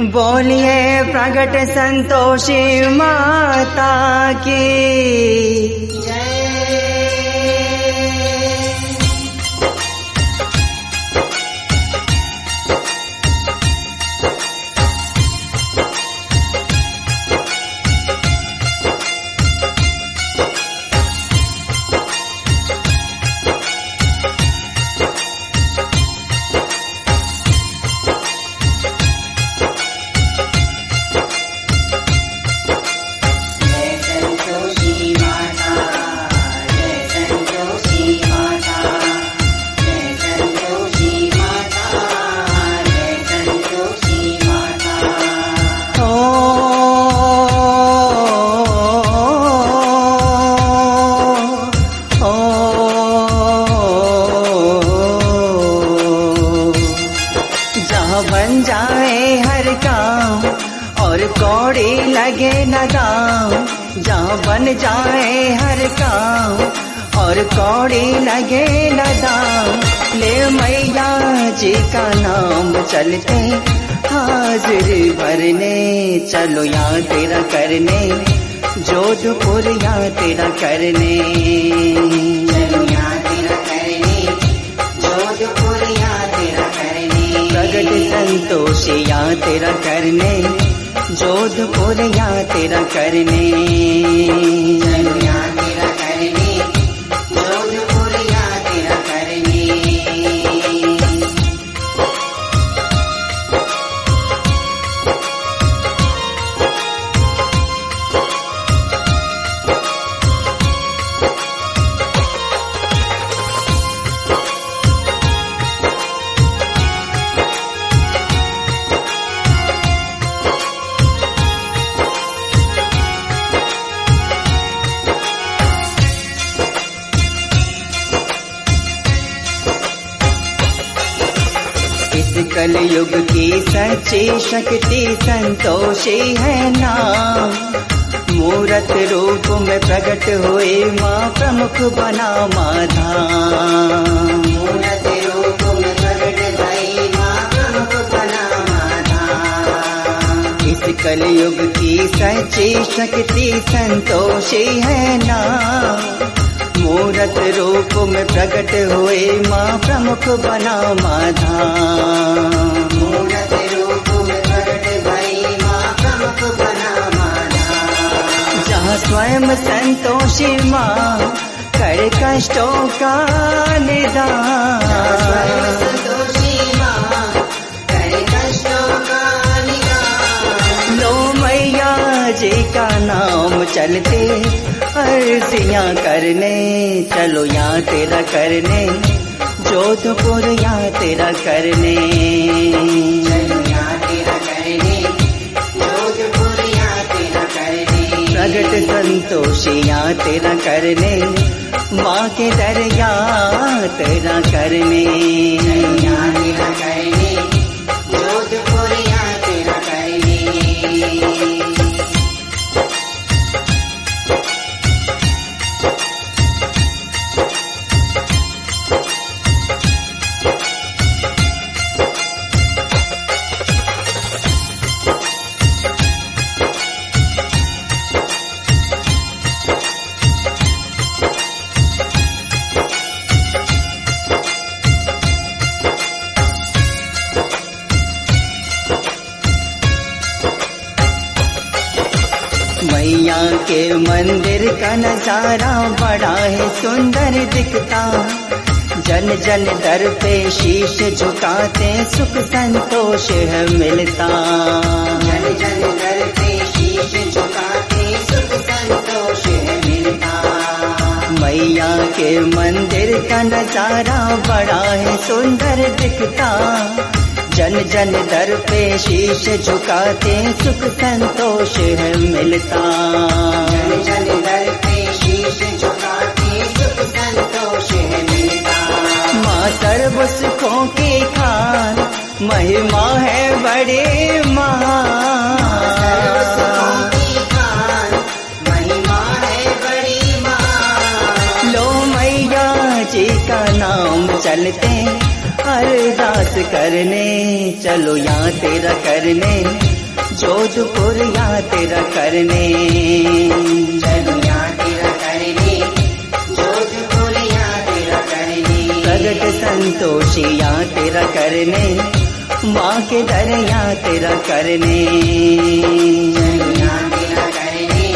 बोलिए प्रगट संतोषी माता की। चलते। हाजिर भरने, चलो यहाँ तेरा करने। जोधपुर यहाँ तेरा करने। चलो यहाँ तेरा करने। जोधपुर यहाँ तेरा करने। यहाँ तेरा करने। जोधपुर तेरा करने। कल युग की सच्ची शक्ति संतोषी है नाम। मूर्त रूप में प्रकट हुए माँ प्रमुख बना माधा मूर्त रूप में प्रकट भई माँ प्रमुख बना माधा इस कल युग की सच्ची शक्ति संतोषी है नाम। मूर्त रूप में प्रकट हुए माँ प्रमुख बना माधा मूर्त रूप में प्रकट भई माँ प्रमुख बना माधा जहाँ स्वयं संतोषी माँ कर कष्टों का निदान जी का नाम चलते अर्जियाँ करने चलो यहाँ तेरा करने जोधपुर यहाँ तेरा करने। प्रगट संतोषी यहाँ तेरा करने माँ के दरिया तेरा करने। जन जन दर पे शीश झुकाते सुख संतोष है मिलता। जन जन दर पे शीश झुकाते सुख संतोष है मिलता। मैया के मंदिर का नज़ारा बड़ा है सुंदर दिखता। जन जन दर पे शीश झुकाते सुख संतोष है मिलता। महिमा है बड़े माँ महिमा है बड़ी माँ लो मैया जी का नाम चलते अरदास करने। चलो यहाँ तेरा करने जोधपुर यहाँ तेरा करने। चलो यहाँ तेरा करने जोधपुर यहाँ तेरा करने। प्रगट संतोषी यहाँ तेरा करने। माँ के दर यहाँ तेरा करने चलो यहाँ तेरा करने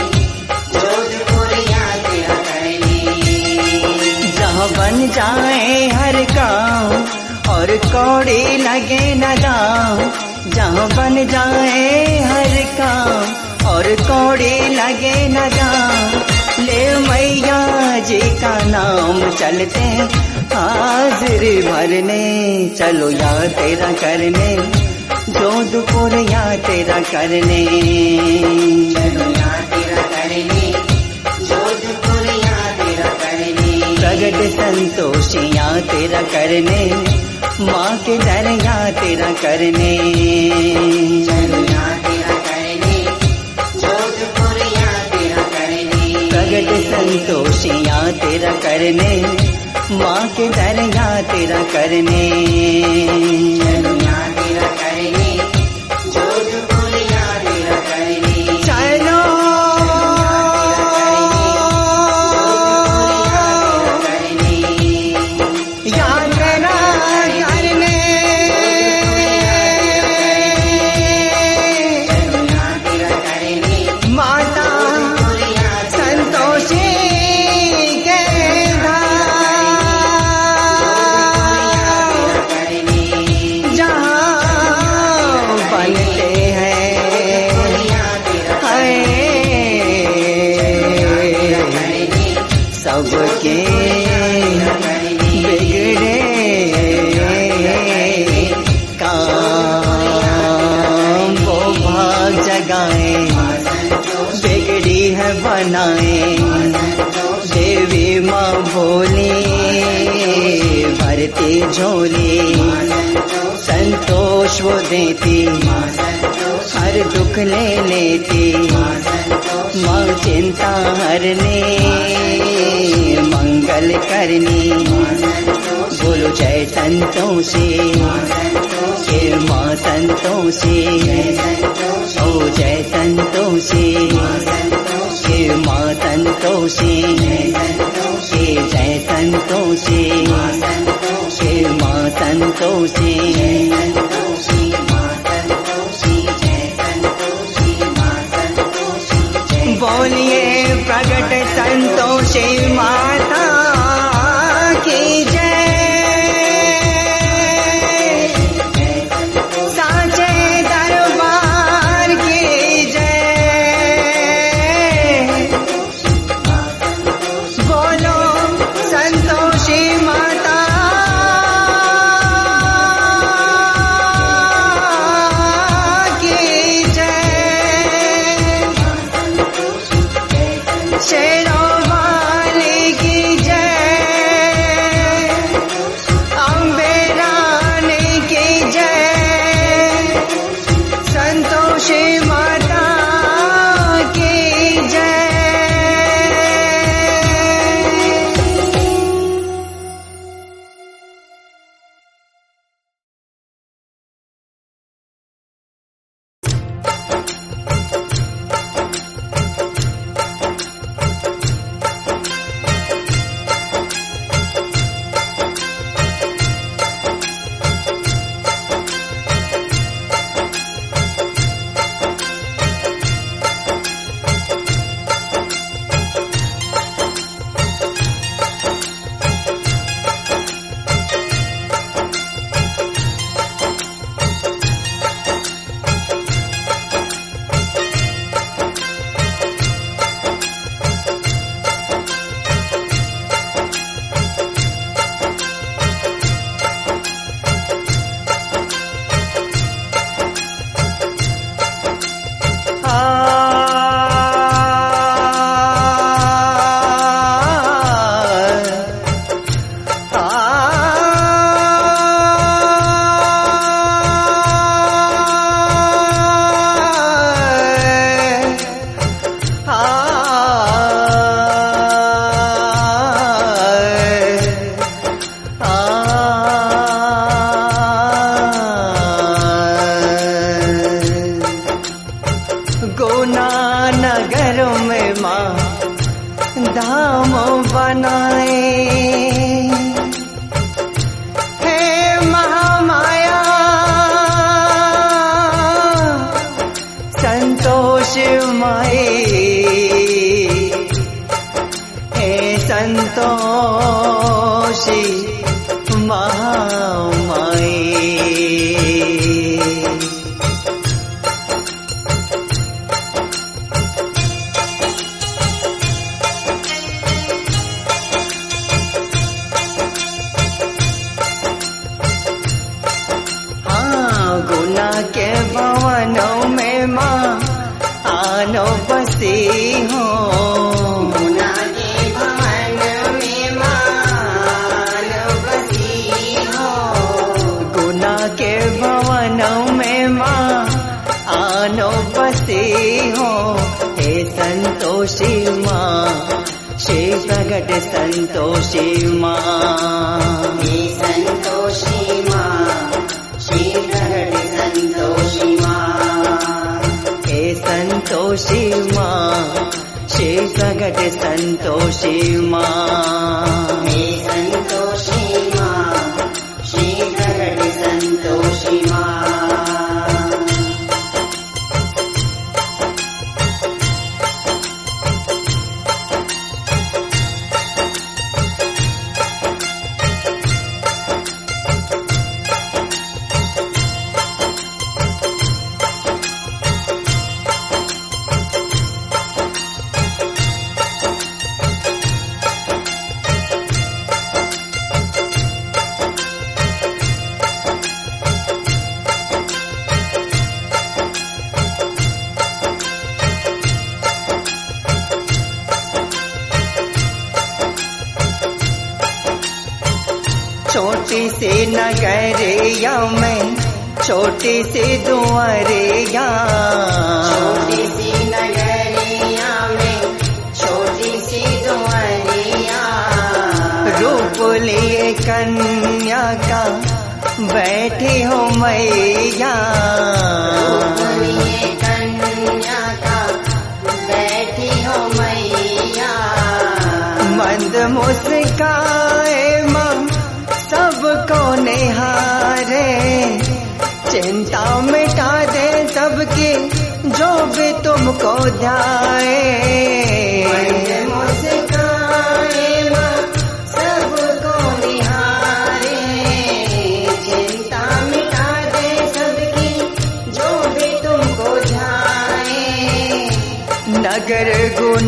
जोधपुर यहाँ तेरा करने। जहाँ बन जाए हर काम और कौड़ी लगे न दाम, जहाँ बन जाए हर काम और कौड़ी लगे न दाम ले मैया जी का नाम चलते हाजिर भरने चलो या तेरा करने जोधपुर या तेरा करने। चलो तेरा करने तेरा करने। प्रगट संतोषिया तेरा करने माँ के दर या तेरा करने। चलो यहाँ प्रगट संतोषिया तेरा करने माँ के दर यहाँ तेरा करने। वो देती। हर दुख ले लेती। माँ चिंता हरने। मंगल करनी। बोलो जय संतोषी हे माँ संतोषी ओ जय संतोषी हे माँ संतोषी हे जय संतोषी हे माँ संतोषी बोलिए प्रगट संतोषी माता की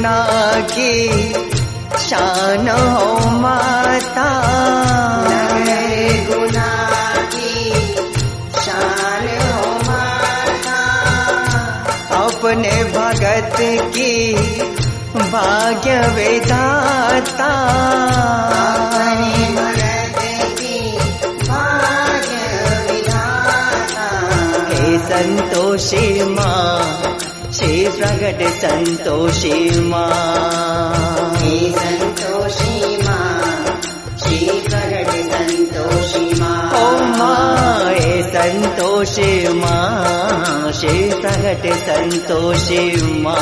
करुणा की शान हो माता। गुना की शान हो अपने भगत की भाग्य विधाता संतोषी माँ प्रकट सन्तोषि मा। सन्तोषीमा श्रीप्रकट सन्तोषीमा ॐ मा। ए सन्तोषिमा श्रीप्रकट सन्तोषिमा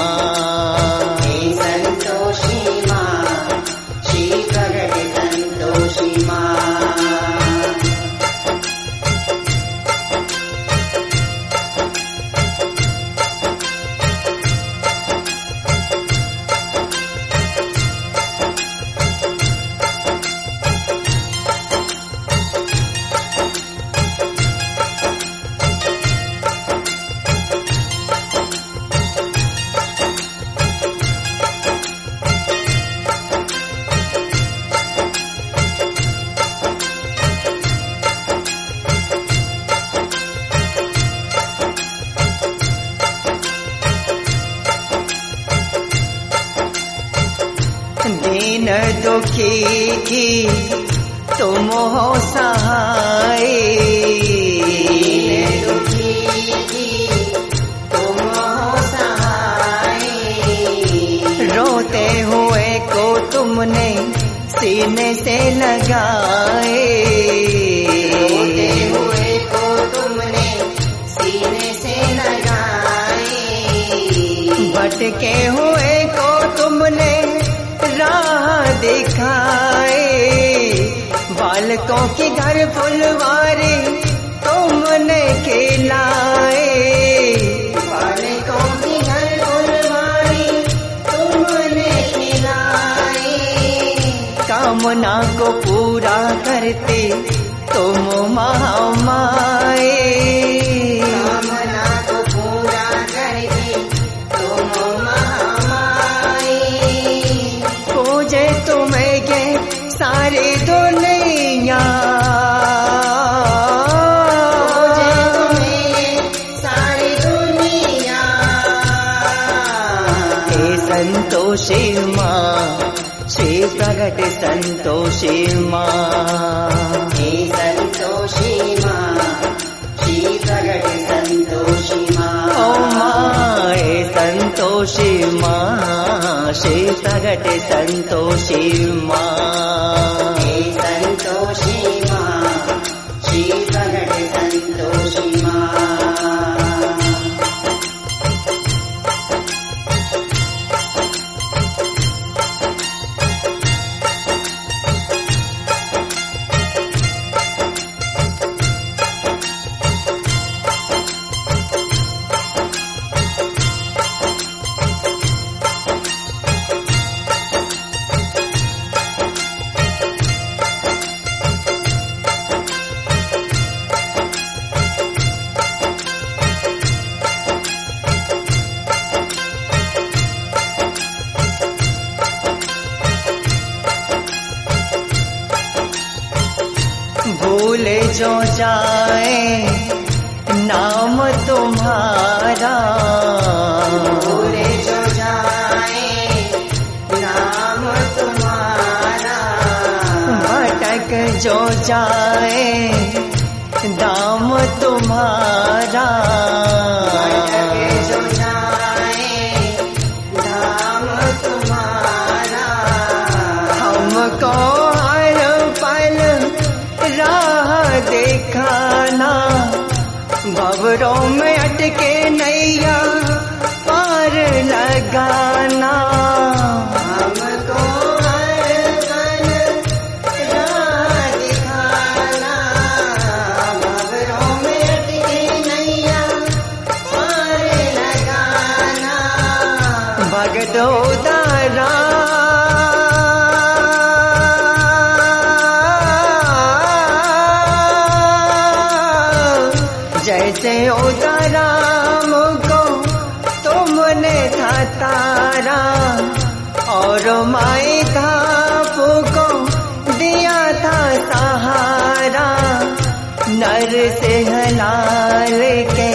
सर से हलाल के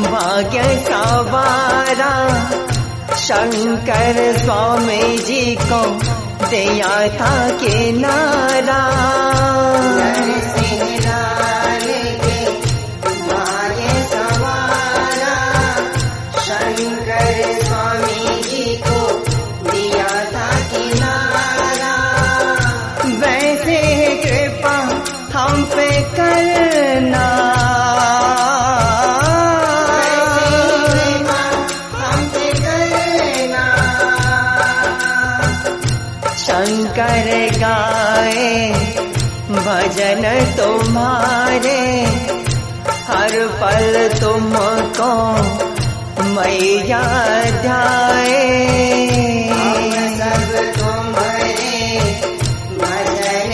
भाग्य सवारा शंकर स्वामी जी को दया था के नारा। भजन तुम्हारे हर पल तुमको मैया ध्याए सब तुम्हारे भजन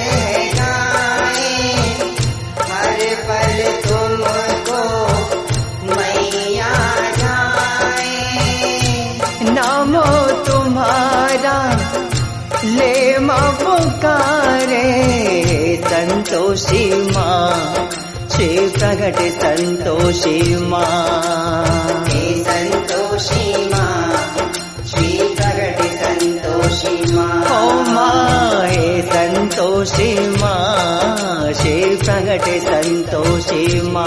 हर पल तुमको मैया तुम्हारा ले सन्तो सीमा श्रीप्रकट सन्तोषीमा हे सन्तोषीमा श्रीप्रकट सन्तोषीमा ओमा हे सन्तो सीमा श्री प्रकट सन्तोषीमा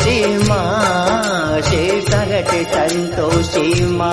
सीमा शीतन्तो सीमा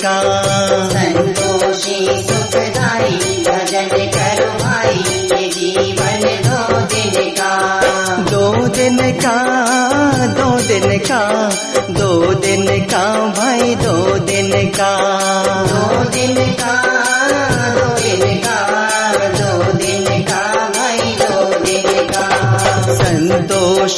का। संतोषी सुखदाई भजन करो भाई ये जीवन दो दिन का। दो दिन का दो दिन का दो दिन का भाई दो दिन का।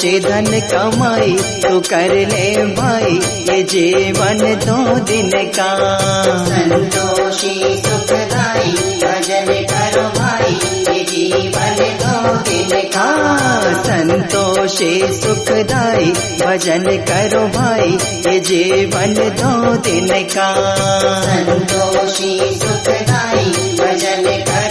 संतोष धन कमाई तू कर ले भाई ये जीवन दो दिन का। संतोषी सुखदाई भजन करो भाई। ये जीवन दो दिन का। संतोषे सुखदाई भजन करो भाई। ये जीवन दो दिन का। संतोषी सुखदाई भजन करो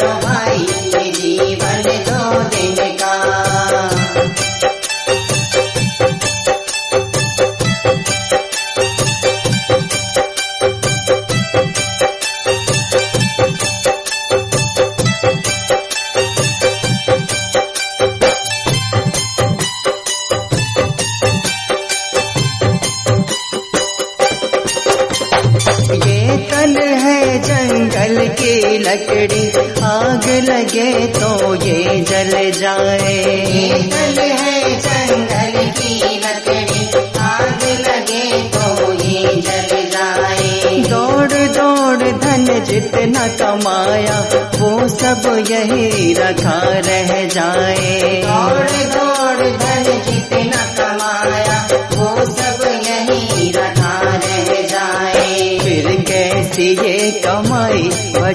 लकड़ी आग लगे तो ये जल जाए। ये तल है जंगल की लकड़ी आग लगे तो ये जल जाए। दौड़ दौड़ धन जितना कमाया वो सब यही रखा रह जाए। दौड़ दौड़ धन जितना कमाया वो सब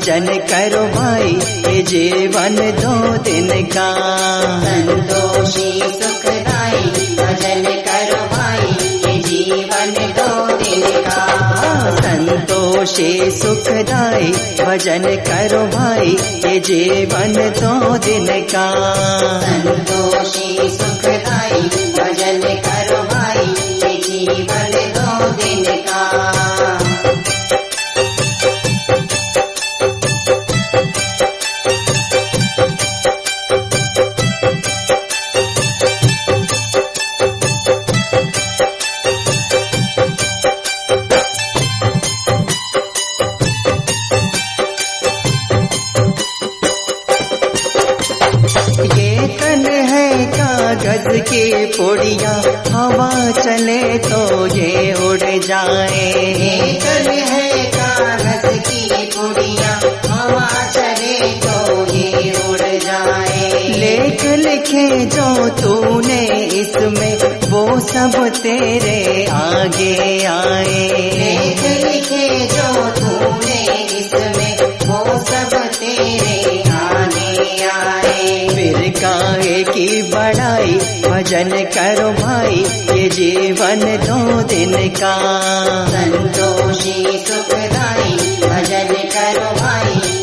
भजन करो भाई ये जीवन दो दिन का। संतोषी सुखदाई भजन करो भाई ये जीवन दो दिन का। संतोषे सुखदाई भजन करो भाई ये जीवन दो दिन का। संतोषी सुखदाई भजन करो भाई ये जीवन दो दिन का जो तूने इसमें वो सब तेरे आगे आए। लेख लिखे जो तूने इसमें वो सब तेरे आगे आए। फिर काहे की बड़ाई भजन करो भाई ये जीवन दो दिन का। संतोषी सुखदाई भजन करो भाई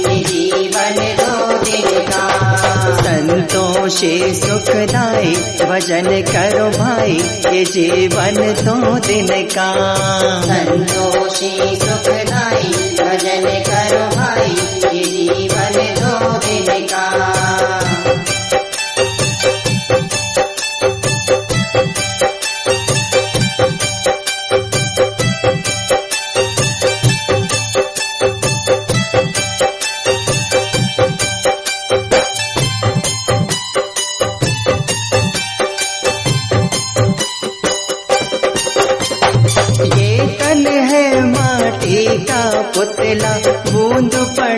संतोषी सुखदाई भजन करो भाई ये जीवन दो दिन का। संतोषी सुखदाई भजन करो भाई ये जीवन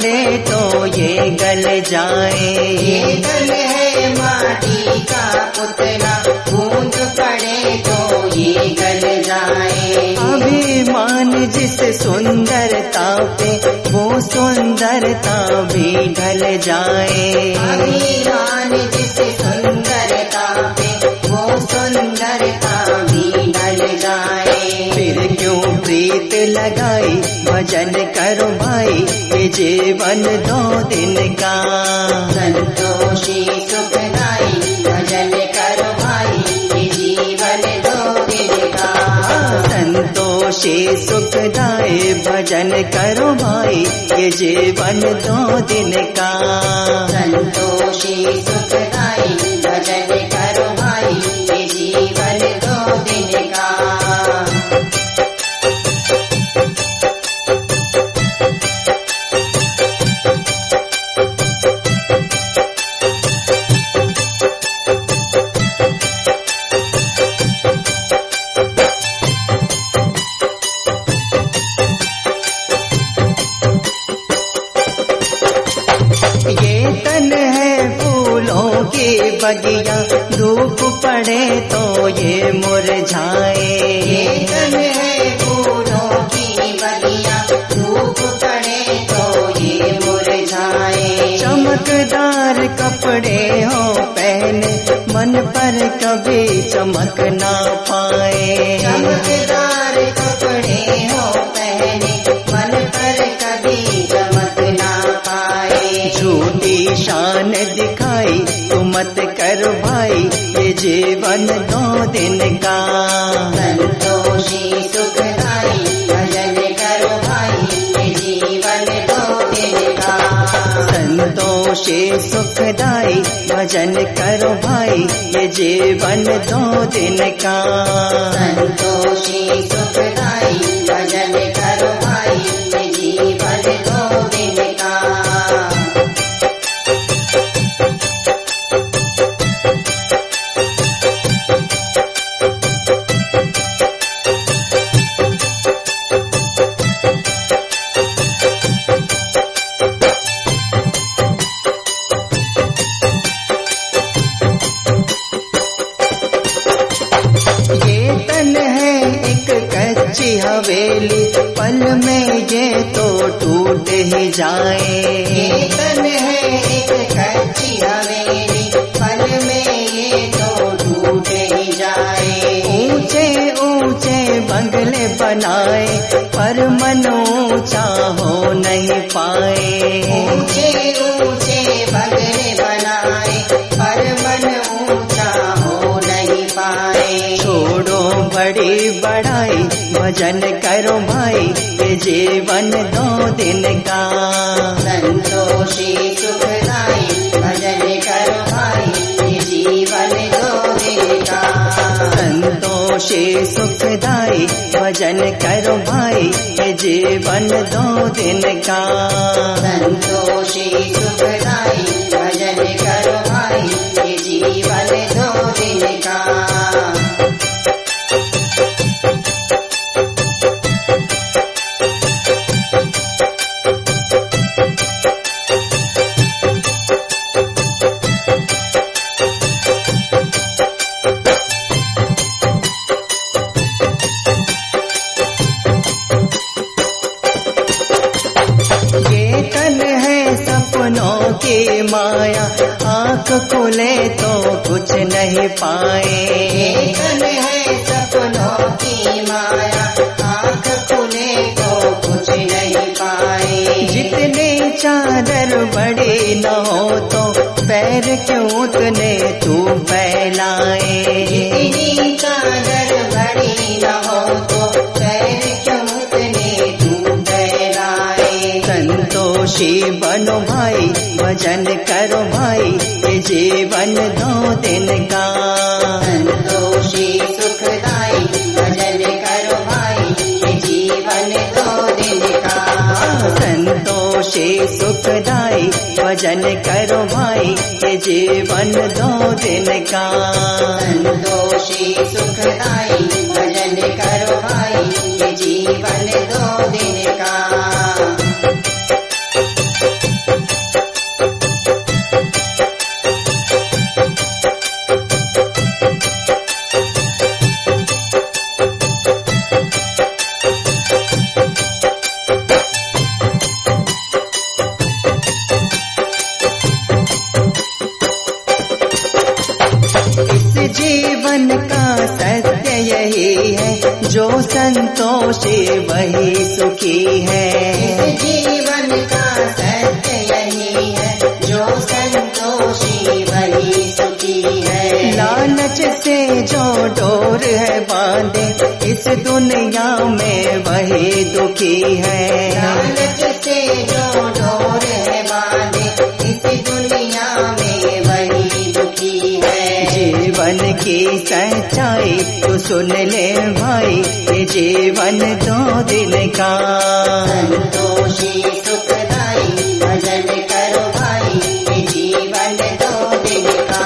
पड़े तो ये गल जाए। ये तन है माटी का पुतला बूंद पड़े तो ये गल जाए। अभिमान जिस सुंदरता पे वो सुंदरता भी ढल जाए। अभिमान जिस सुंदरता लगाई भजन करो भाई ये जीवन दो दिन का। संतोषी सुखदाई भजन करो भाई ये जीवन दो दिन का। संतोषी सुखदाय भजन करो भाई ये जीवन दो दिन का। संतोषी सुखदाई भजन करो की बगिया धूप पड़े तो ये मुरझाए। ये है फूलों की बगिया धूप पड़े तो ये मुरझाए। चमकदार कपड़े हो पहने मन पर कभी चमक ना पाए। चमकदार कपड़े हो पहने मन पर कभी चमक ना पाए। झूठी शान दिखाई तू मत कर भाई ये जीवन दो दिन का। संतोषी सुखदाई भजन करो भाई ये जीवन दो दिन का। संतोषी सुखदाई भजन करो भाई ये जीवन दो दिन का। संतोषी सुखदाई भजन करो भाई पर मन ऊंचा हो नहीं पाए। ऊंचे ऊंचे बंगले बनाए पर मन ऊंचा हो नहीं पाए। छोड़ो बड़ी बड़ाई भजन करो भाई ये जीवन दो दिन का संतोषी सुखदाई, भजन करो भाई, ये जीवन दो दिन का। संतोषी सुखदाई, भजन करो भाई, ये जीवन दो दिन का। बनो भाई भजन करो भाई ये जीवन दो दिन का। संतोषी सुखदाई भजन करो भाई ये जीवन दो दिन का। संतोषी सुखदाई भजन करो भाई ये जीवन दो दिन का। संतोषी सुखदाई भजन करो भाई ये जीवन दो दिन का। सुन ले भाई ये जीवन दो दिन का। संतोषी सुखदाई भजन करो भाई ये जीवन दो दिन का।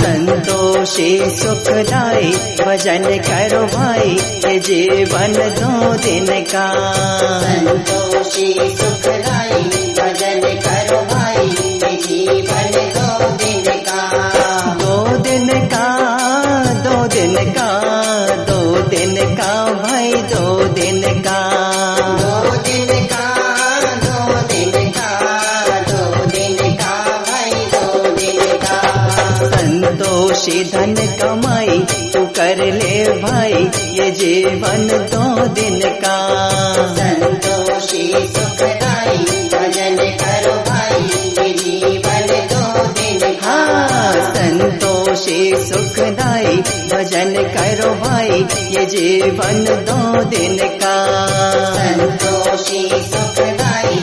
संतोषी सुखदाई भजन करो भाई ये जीवन दो दिन का। संतोषी सुखदाई भजन करो भाई संतोषी धन कमाई तू कर ले भाई ये जीवन दो दिन का। संतोषी सुखदाई भजन करो भाई ये जीवन दो दिन का। हाँ संतोषी सुखदाई भजन करो भाई ये जीवन दो दिन का। संतोषी सुखदाई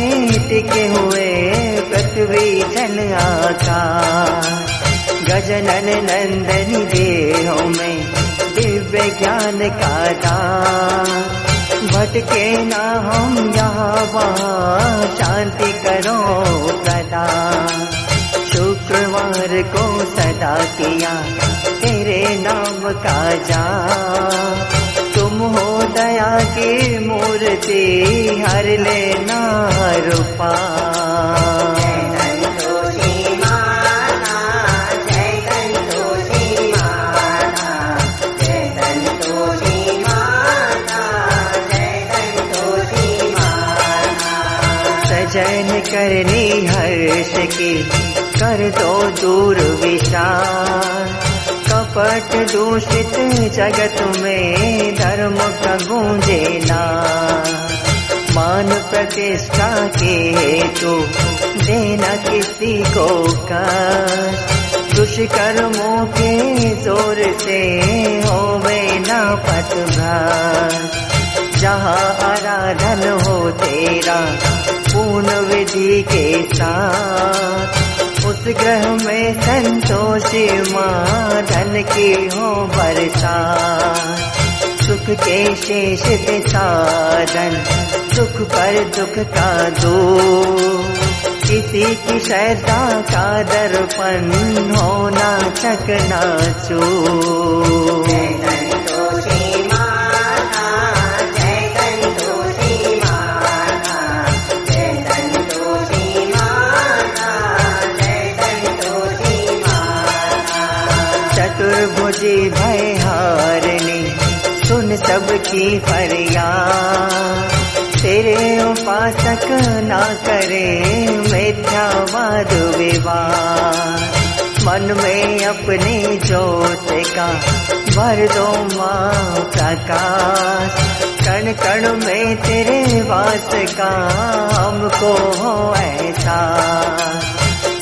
द्वेष का हुए पृथ्वी जल आकाश गजनन नंदन देहों में दिव्य ज्ञान का दान। भटके ना हम यहाँ वहाँ शांति करो प्रदान शुक्रवार को सदा किया तेरे नाम का जा हो दया के मूर्ति हर लेना रूपा। हरलेनाजन करनी हर्ष की कर दो दूर विशाल। कपट दूषित जगत में धर्म का गूंजे मान प्रतिष्ठा के हेतु देना किसी को का दुष्कर्मों के ज़ोर से होवे ना पथभ्रष्ट जहाँ आराधन हो तेरा, पूर्ण विधि के साथ उस ग्रह में संतोषी माँ, धन की हो बरसात। सुख के शेष साधन, सुख पर दुख का दो किसी की श्रद्धा का दर्पण होना चकना चो सबकी फरियाद। तेरे उपासक ना करे मिथ्यावाद विवाद। मन में अपनी जोत का भर दो माँ प्रकाश। कण कण में तेरे वास का हमको हो ऐसा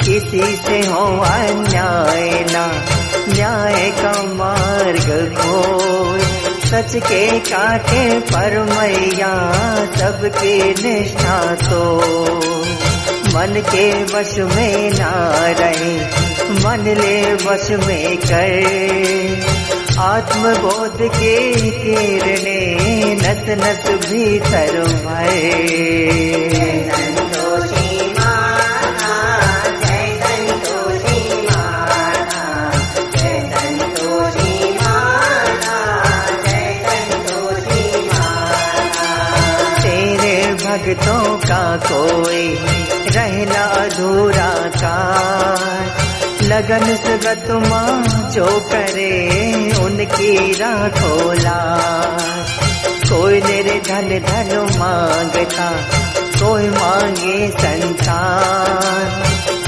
किसी से हो अन्याय ना, न्याय का मार्ग खोज। सच के काटे पर मैया सबकी निष्ठा तो। मन के वश में ना रहे मन ले वश में कर। आत्मबोध के किरणे नस नस भीतर भर। का कोई रहना अधूरा का लगन से तुमा जो करे उनकी राखो लाज कोई निर्धन धन माँगता, कोई मांगे संतान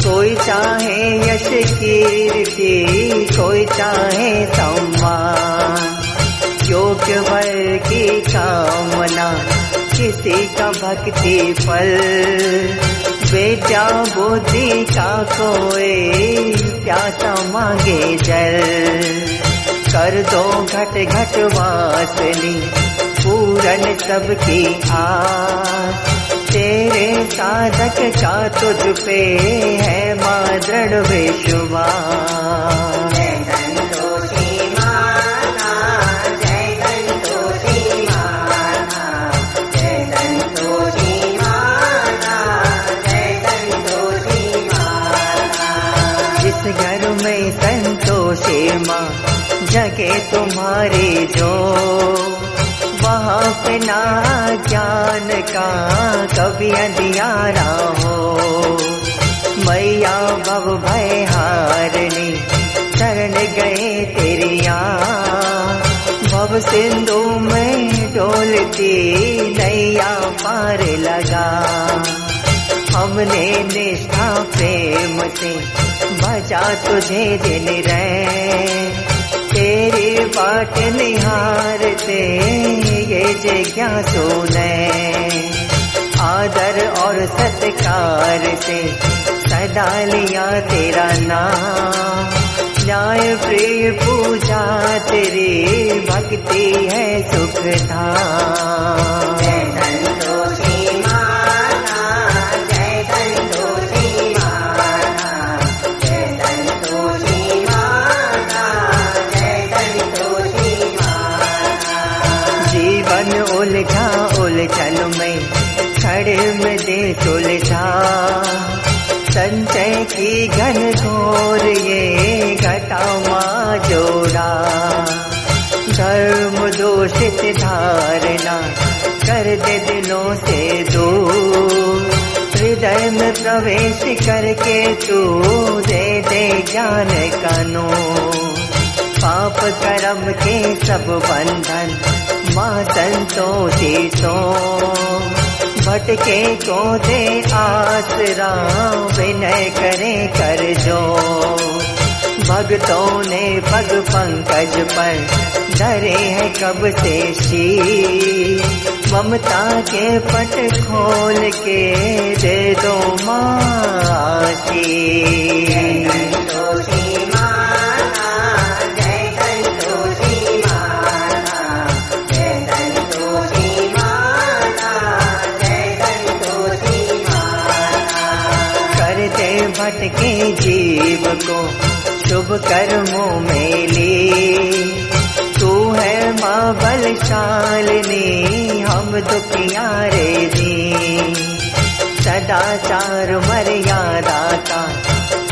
कोई चाहे यश कीर्ति कोई चाहे सम्मान योग्य वर की कामना किसी का भक्ति फल। बेटा बुद्धि का कोई प्यासा मांगे जल। कर दो घट घट वासनी, पूरन सबकी आस। तेरे साधक का तुझ पे है माँ दृढ़ विश्वास। संतोषी माँ जगे तुम्हारी जो। वहाँ पे ना ज्ञान का कभी अंधियारा हो। मैया बब भय हारनी शरण गए तेरिया भव सिंधु में डोलती नैया पार लगा। हमने निष्ठा प्रेम से बजा तुझे दिल रे। तेरी बाट निहारते ये जिज्ञासु ने। आदर और सत्कार से सदा लिया तेरा नाम। न्याय, प्रिय, पूजा तेरी भक्ति है सुख धाम। जड़ में दे सुलझा संचय की घन घोर ये घटा माँ जोड़ा। धर्म दोषित धारणा कर दे दिलों से दूर। हृदय में प्रवेश करके तू दे दे ज्ञान कनो पाप कर्म के सब बंधन माँ संतोषी तो भटके को दे आसरा विनय करे कर जो भक्तों ने पग पंकज पर डरे है कब से शी ममता के पट खोल के दे दो मासी जीव को शुभ कर्मों में ले। तू है माँ बलशालिनी, हम दुखियारे दी सदाचार मर्यादा का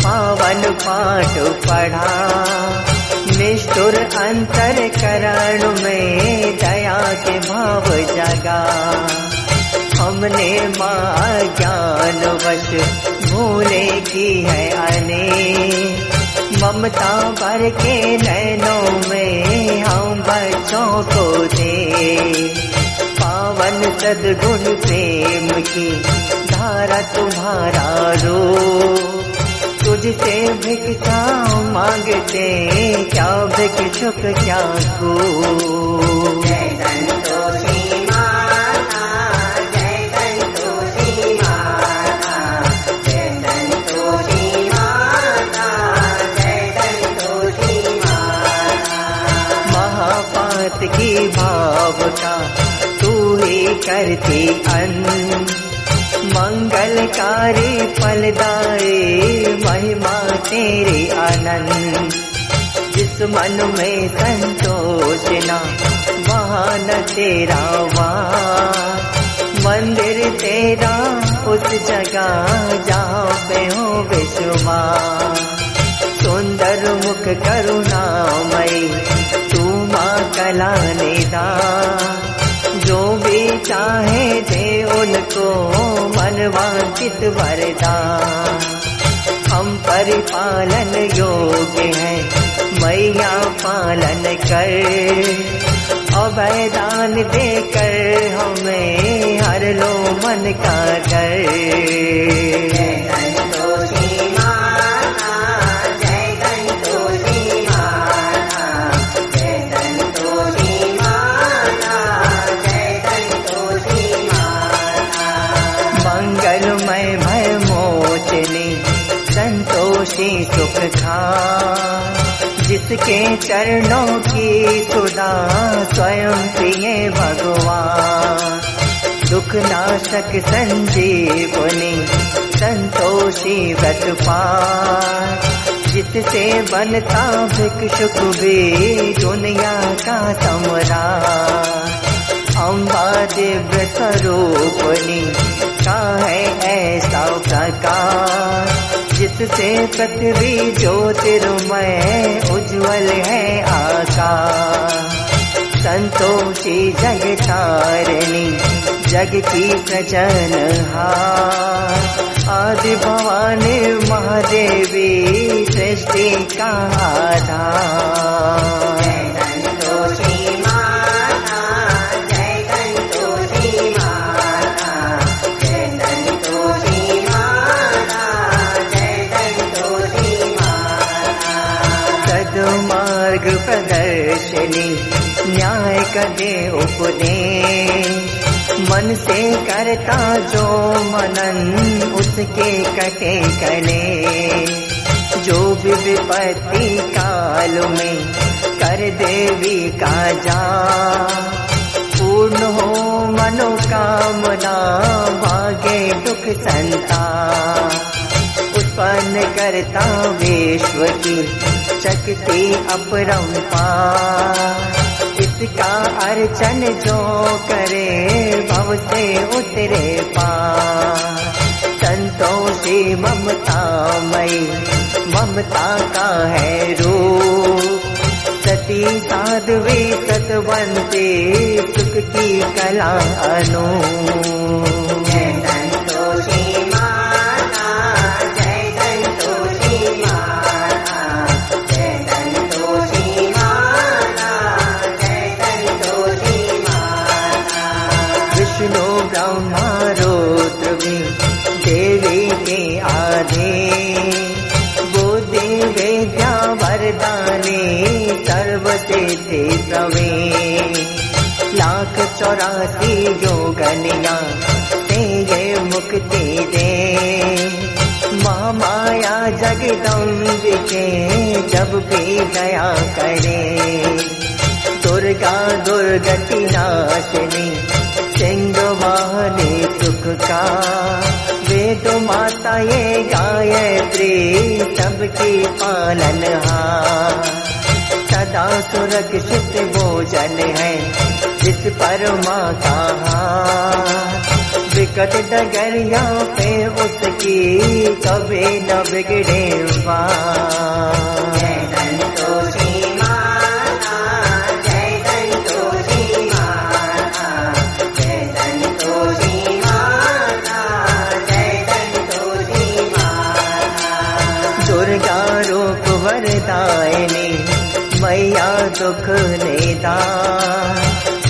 पावन पाठ पढ़ा। निष्ठुर अंतर करण में दया के भाव जगा। हमने माँ ज्ञान वश भूले की है अने। ममता भर के नैनों में हम बच्चों को दे। पावन सदगुण प्रेम की धारा तुम्हारा रो। तुझसे भिक्षा मांगते, क्या भिक्षुक क्या को? मंगलकारी फलदायी महिमा तेरी आनंद जिस मन में संतोष न वहाँ न तेरा वार मंदिर तेरा उस जगह जहाँ पे हो विश्वास। सुंदर मुख करुणामयी तू माँ कला निदान जो भी चाहे दे उनको मनवांचित वरदान। हम परिपालन योग्य हैं, मैया पालन कर। अवैदान देकर हमें हर लो मन का डर खा जिसके चरणों की सुधा स्वयं प्रिय भगवान। दुख नाशक संजीवनी संतोषी व्रत पार। जिससे बनता भिक्षुक भी दुनिया का सम्राट। अम्बा दिव्य स्वरूपनी का है ऐसा प्रकार? जिससे पृथ्वी ज्योतिर्मय उज्जवल है आकाश। संतोषी जग तारिणी जग की सजन आदि भवानी महादेवी, सृष्टि का आधार। कदे उपदेश। मन से करता जो मनन, उसके कटे कले जो भी विपत्ति काल में कर देवी का जा। पूर्ण हो मनोकामना, भागे दुख संता। उत्पन्न करता विश्व की शक्ति अपरंपार इस जिसका अर्चन जो करे भव से उतरे पा संतोषी ममता मई ममता का है रूप। सती साध्वी सतवंती सुख की कला अनु प्रवे लाख चौरासी योगनिया से ये मुक्ति दे। माँ माया जगदम्बिके जब भी दया करे। दुर्गा दुर्गति नाशनी सिंह वाहनी सुख का। वेद माता ये गायत्री, सबकी पालन सदा सुरक्षित भोजन है। जिस पर माँ का विकट डगरिया पे उसकी कभी न बिगड़े वा दुख नेता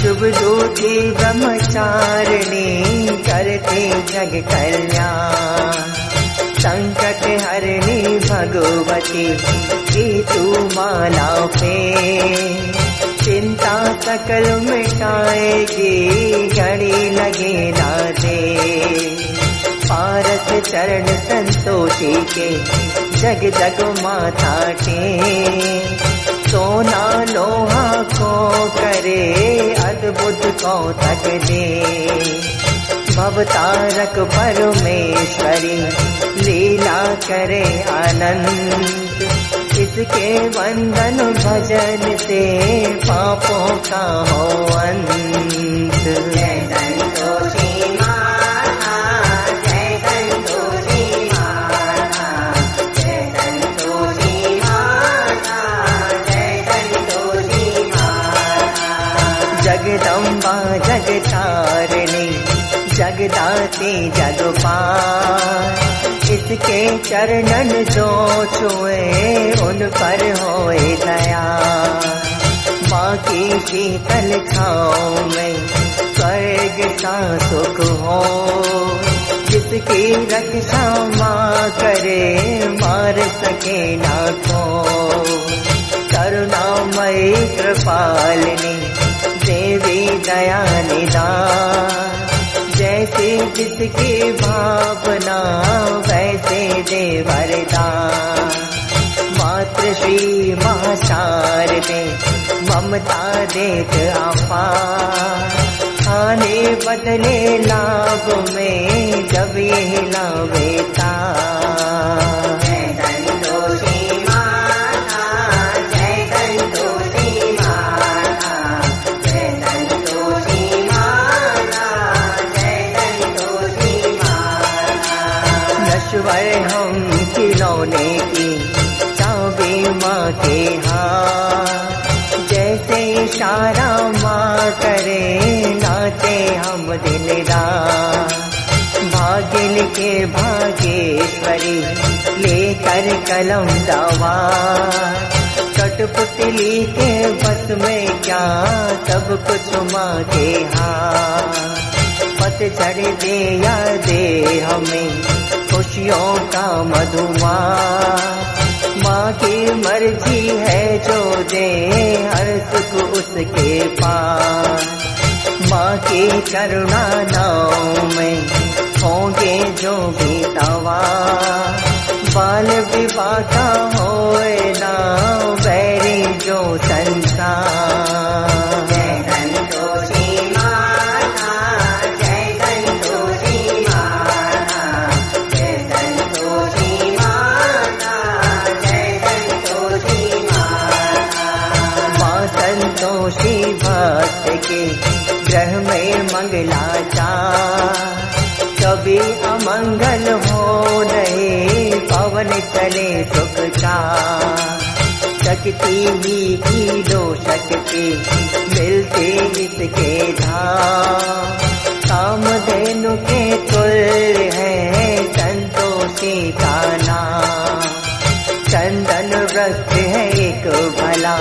शुभ दूती ब्रह्मचारिणी करते जग कल्याण संकट हरणी भगवती की तू माला पे। चिंता सकल मिटाएगी, घड़ी लगे ना दे। पारस चरण संतोषी के, जग जग माता के। सोना लोहा को करे अद्भुत को तक दे भवतारक परमेश्वरी लीला करे आनंद। इसके वंदन भजन से पापों का हो अंत जगदाती जगपाल इसके चरणन जो छुए, उन पर होए दया। माँ की शीतल छाँव में स्वर्ग सा सुख हो। जिसकी रक्षा माँ करे, मार सके ना को करुणामयी कृपालिनी, देवी दया निदान जैसे जिसकी भावना, वैसे दे। वरदान मात्र श्री मातृश्री महाशारदे ममता दे आपा। आने बदले लाभ में जब लावेता के हाथ। जैसे इशारा माँ करे नाचे हम रात। भागिल के भागेश्वरी लेकर कलम दवा कठपुतली के बस में क्या, सब कुछ माँ के हाँ पत चढ़ दे या दे हमें, खुशियों का मधुमा माँ की मर्ज़ी है जो दे हर सुख उसके पास। माँ की करुणा नाव में होंगे जो भी तवा बाल विवाह का होए ना बैरी जो संसार। के ग्रह में मंगला चा कभी अमंगल हो नहीं, पवन चले सुख का। शक्ति ही की दो शक्ति मिलते इसके धाम। कामधेनु के तुल है संतोषी का नाम। चंदन व्रत है एक भला।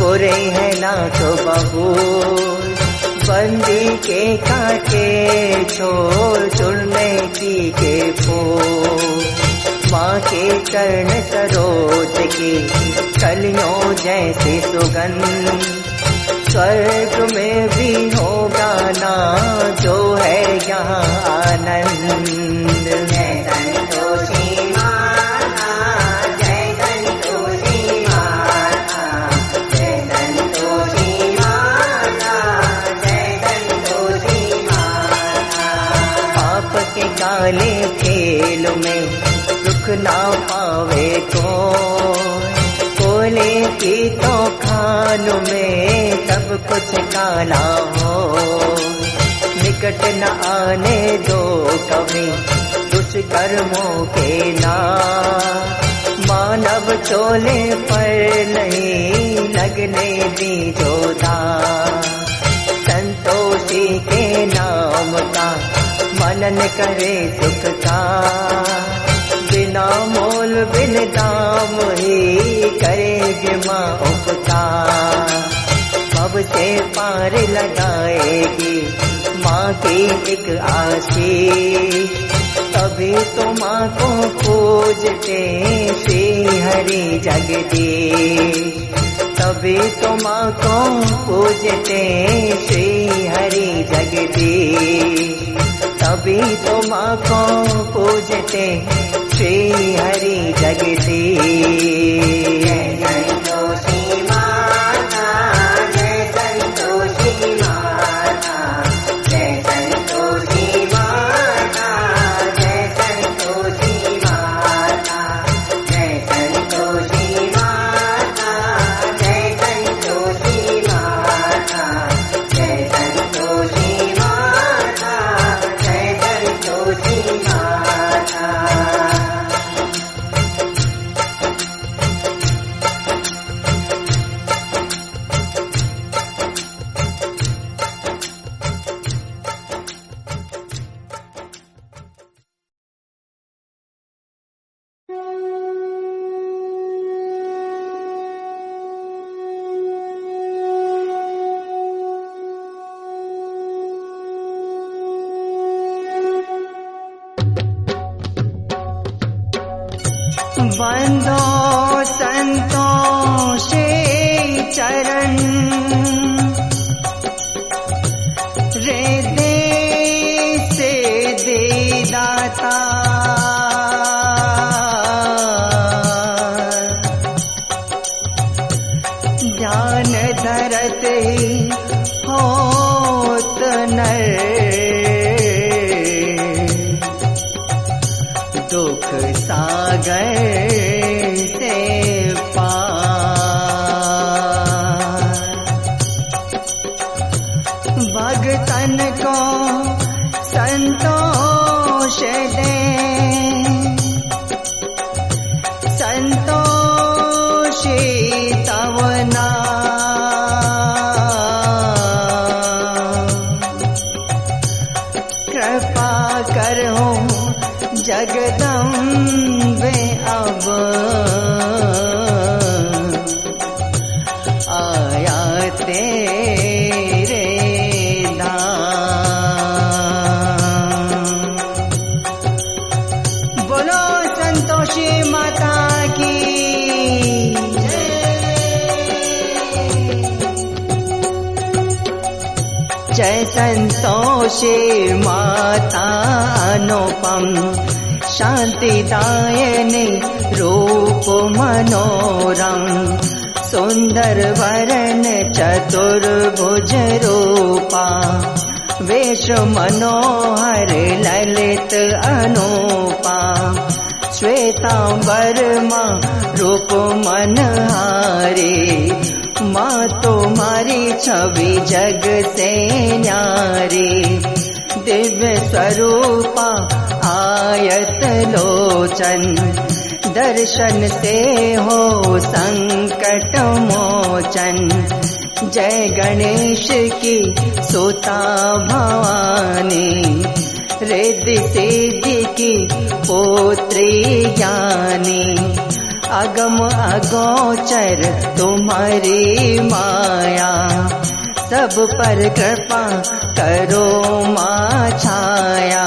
बुरे है ना तो बहू। बंदी के काटे छोड़ चुड़ने की के फूल। माँ के चरण सरोज की कलियों जैसे सुगंध। स्वर्ग में भी होगा ना, जो है यहाँ आनंद। काले खेल में सुख ना पावे को कोले की तो खान में सब कुछ काला हो। निकट न आने दो कभी दुष्कर्मों के ना। मानव चोले पर नहीं लगने दी जोदा संतोषी के नाम का मनन करे सुख का। बिना मोल, बिन दाम ही करेगी माँ उपकार। कब से पार लगाएगी माँ की एक आशीष तभी तो माँ को पूजते श्री हरि जगदीश। तभी तो माँ को पूजते श्री हरि जगदीश। अपि तुमको पूजते श्री हरि जगति இருப்பா माता अनुपम् शान्तियनूप मनोरम् सुन्दर वरण चतुर्भुजरूप वेश मनोहर ललित अनुपा श्वेता वर्मा रूप मनहारी छवि जग से न्यारी। दिव्य स्वरूपा आयत लोचन। दर्शन से हो संकट मोचन। जय गणेश की सोता भवानी। रिद्धि सिद्धि की पोत्री ज्ञानी अगम अगोचर तुम्हारी माया। सब पर कृपा करो माँ छाया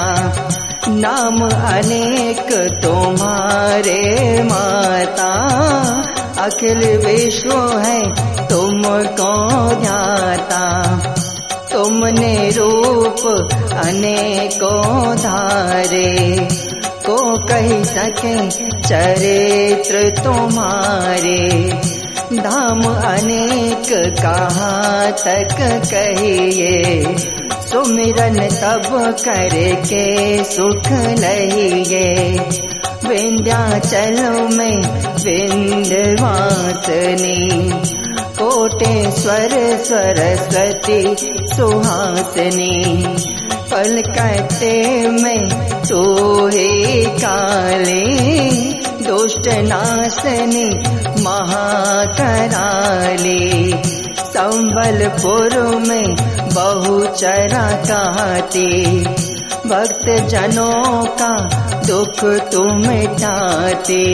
नाम अनेक तुम्हारे माता। अखिल विश्व है तुमको ध्याता तुमने रूप अनेकों धारे। को कह सके, चरित्र तुम्हारे। धाम अनेक कहाँ तक कहिए। सुमिरन तब करके सुख लहिए। विंध्याचल में विंध्यवासनी कोटेश्वर सरस्वती सुहासनी। पलकते में तू हे काले, दुष्ट नाशनी महाकराली। संबलपुर में बहुचरा कहती भक्त जनों का दुख तुम मिटाते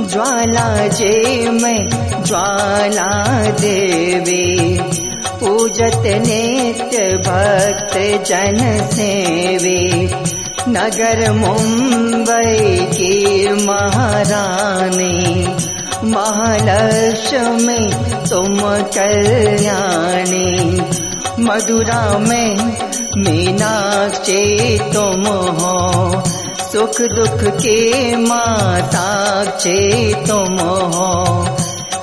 ज्वाला जे में ज्वाला देवी पूजत नित्य भक्त जन सेवी नगर मुंबई की महारानी महालक्ष्मी तुम कल्याणी। मधुरा में मीनाक्षी तुम हो सुख दुख के माता तुम हो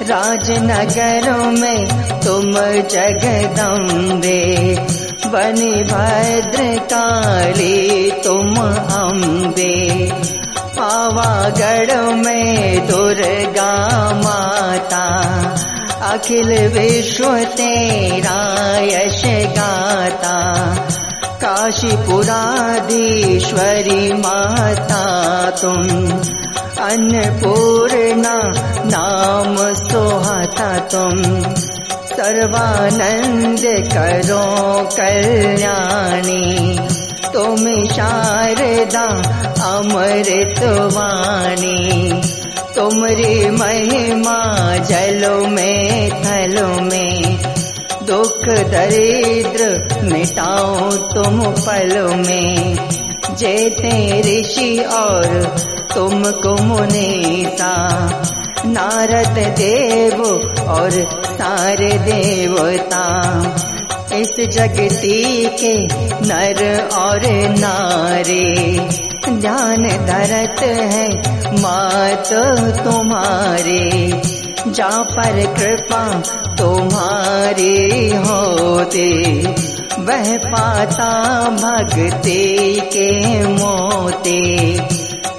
राजनगर में तुम जगदम्बे बनि भद्र काली तुम अम्बे। पावागढ़ में दुर्गा माता अखिल विश्व तेरा यश गाता काशीपुराधीश्वरी माता तुम। अन्नपूर्णा नाम सोहाता तुम। सर्वानंद करो कल्याणी। तुम शारदा अमृत वाणी। तुमरी महिमा जलो में थलो में दुख दरिद्र मिटाओ तुम पल में। जेते ऋषि और तुमको मुनीता, नारद देव और सारे देवता। इस जगती के नर और नारे ध्यान धरत है मात तुम्हारे। जा पर कृपा तुम्हारी होते, वह पाता भक्ति के मोते।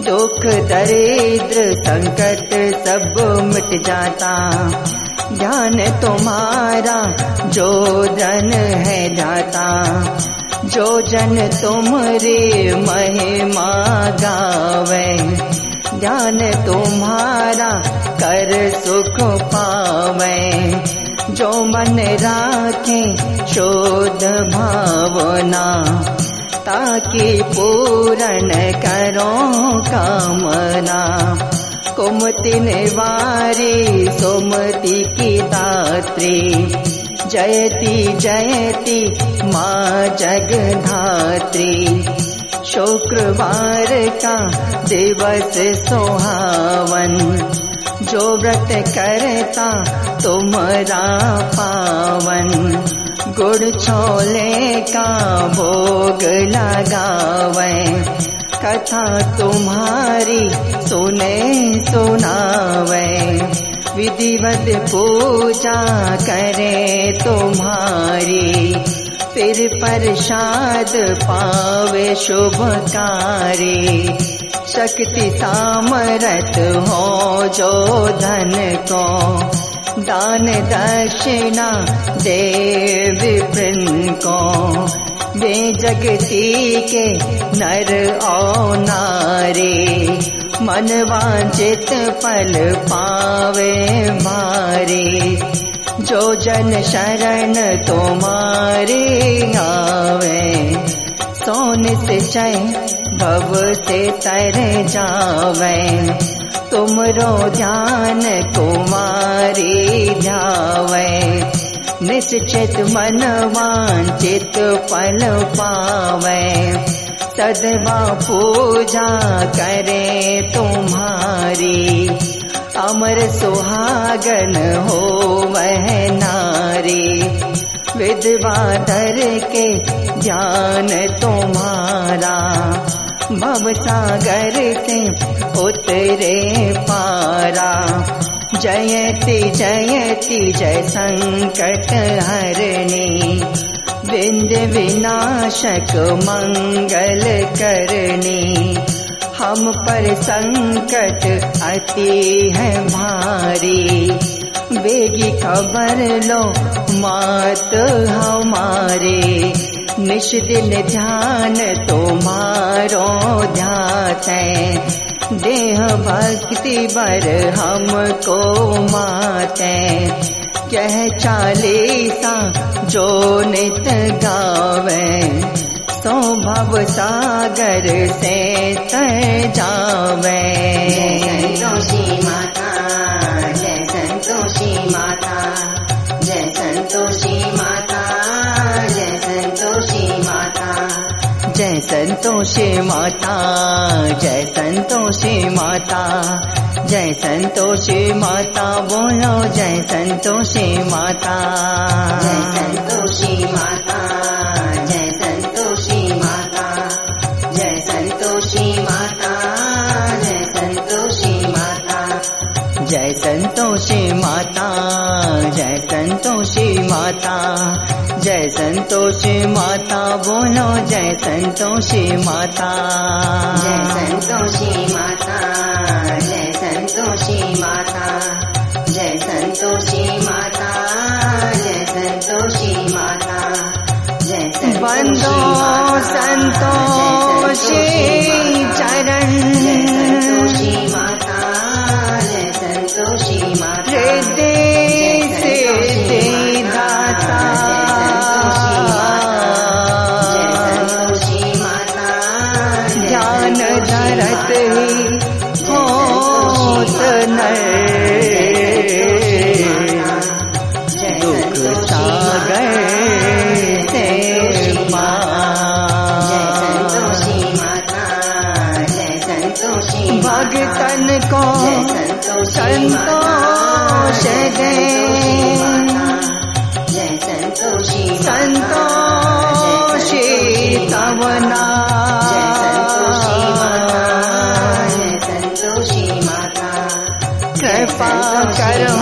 दुख, दरिद्र संकट सब मिट जाता ध्यान तुम्हारा जो जन है जाता। जो जन तुमरे महिमा गावे ध्यान तुम्हारा कर सुख पावे। जो मन राखे शोध भावना। ताकि पूर्ण करो कामना। कुमति निवारी सुमति की दात्री। जयति जयति माँ जगधात्री शुक्रवार का दिवस सोहावन। जो व्रत करता तुम्हारा पावन। गुड़ छोले का भोग लगावे। कथा तुम्हारी सुने सुनावे। विधिवत पूजा करे तुम्हारी। प्रसाद पावे शुभकारी। शक्ति सामरत हो जो धन को। दान दक्षिणा देव को। वे जगती के नर और नारी। मन वांचित पल पावे मारे जो जन शरण तुम्हारे आवे सोन से चय भव से तर जावे। तुमरो ध्यान ध्यावे। निश्चित मन वांचित पल पावे। सदवा पूजा करे तुम्हारी अमर सुहागन हो वह नारी। विधवा धर के ज्ञान तुम्हारा। भव सागर से उतरे पारा। जयति जयति जय संकट हरणी। विंद विनाशक मंगल करनी हम पर संकट अति है भारी। बेगी खबर लो, मात हमारे। निश दिन ध्यान तुम्हारो ध्यात है। देह भक्ति बर हमको माते कह चालीसा, जो नित गावे। सो भव सागर से तर जावे। संतोषी माता जय संतोषी माता जय संतोषी माता जय संतोषी माता। जय संतोषी माता जय संतोषी माता जय संतोषी माता बोलो जय संतोषी माता। जय संतोषी माता माता। जय संतोषी माता बोलो जय संतोषी माता। जय संतोषी माता जय संतोषी माता। जय संतोषी माता जय संतोषी माता। जय जय संतोषी भगतन को संतोष दे। संतोषी तवना कृपा करो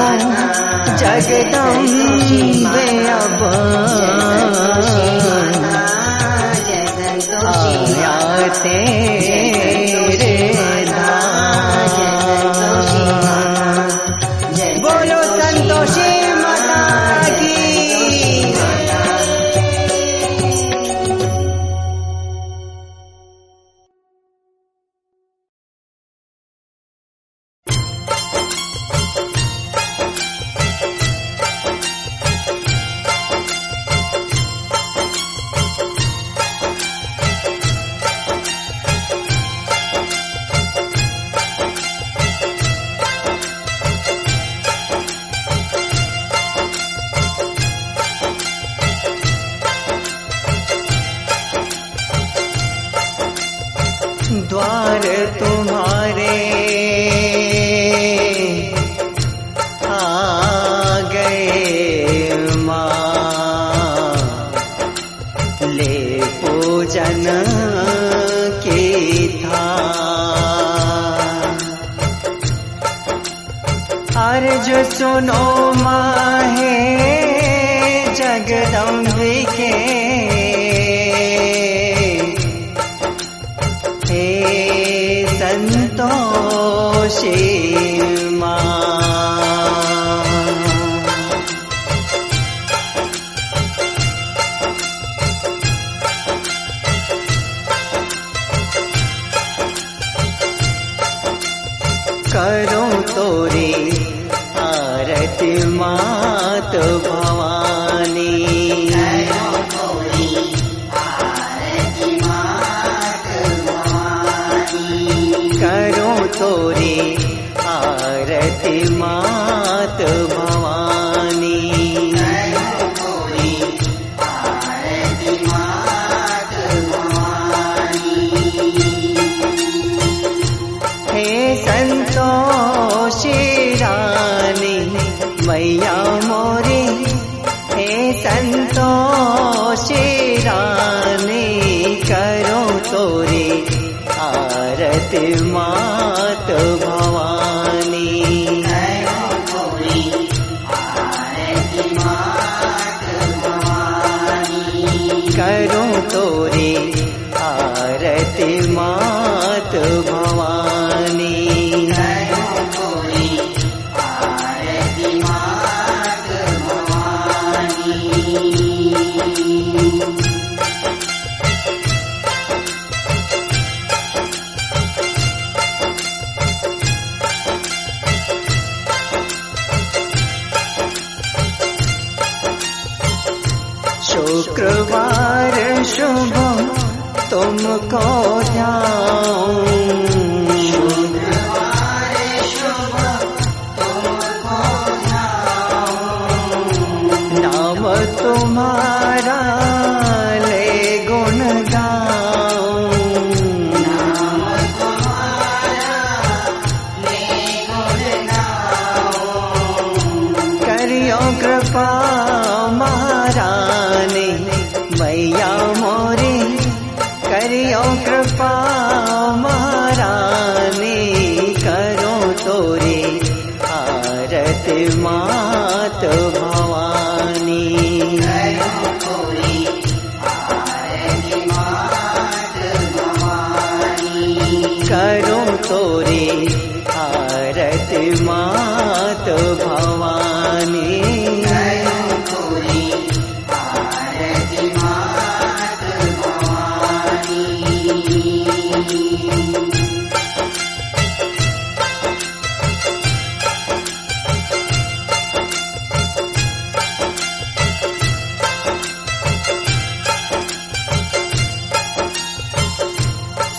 जगदम्बे अब। आया तेरे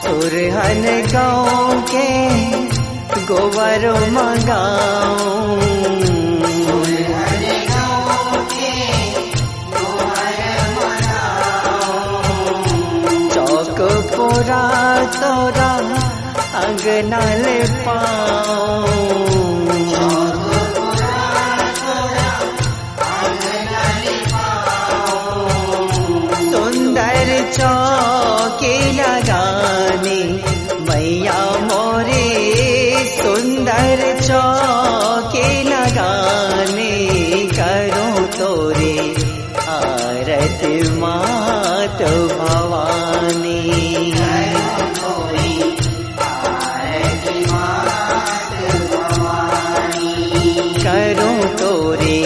सुरहन गाँव के गोबर मंगाऊं। चौक पूरा तोरा अंगना ले पाऊँ सुंदर चौकी लगानी मैया मोरे सुंदर चौकी लगानी करो तोरे आरती मात भवानी। करो तोरे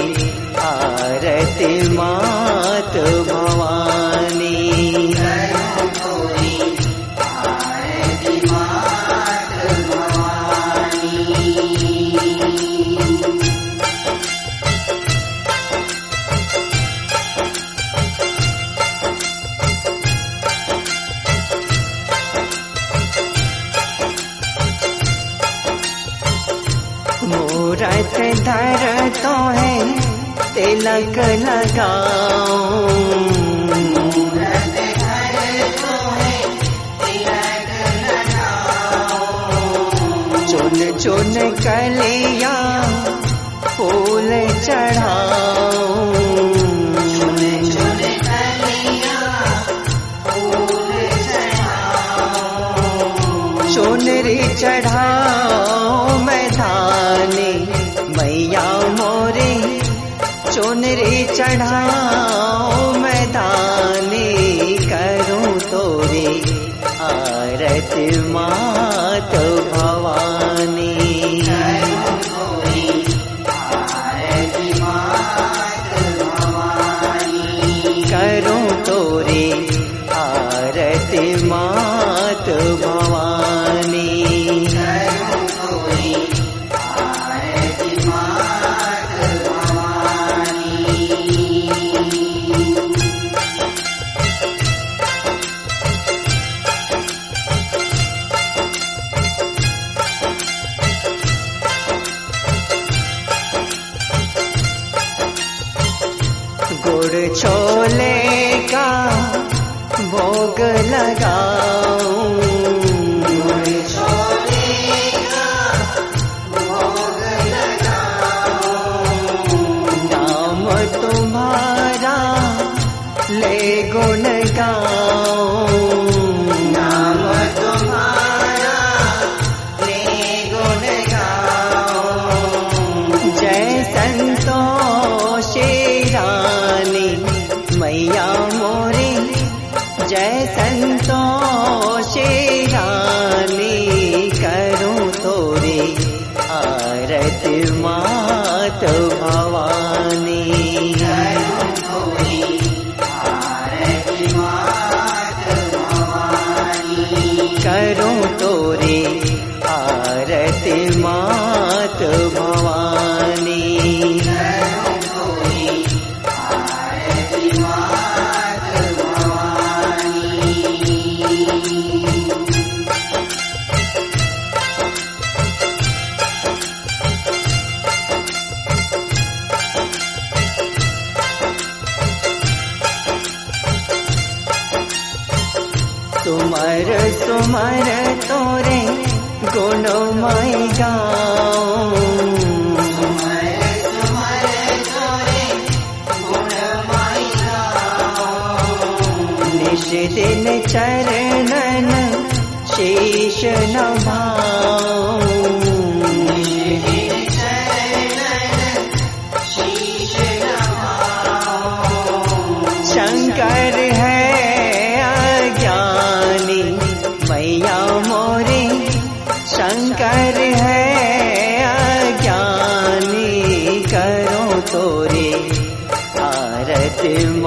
आरती मात धर तो है तिलक लगाऊँ। चुन चुन कलिया फूल चढ़ाऊं। चुनरी चढ़ाओ ढा करूं तोरे आरत माँ।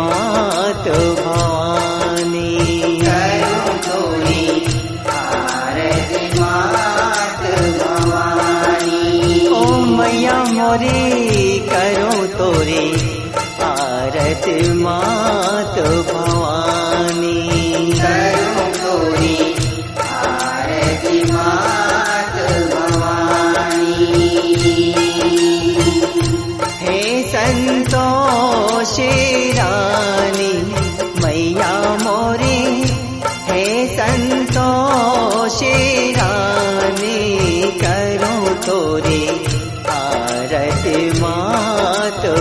मा ओं मैया योरे करो तोरे आरत भवानी शेरा मैया मोरे। हे सन्तो शेरानि करो तोरे भारति मातु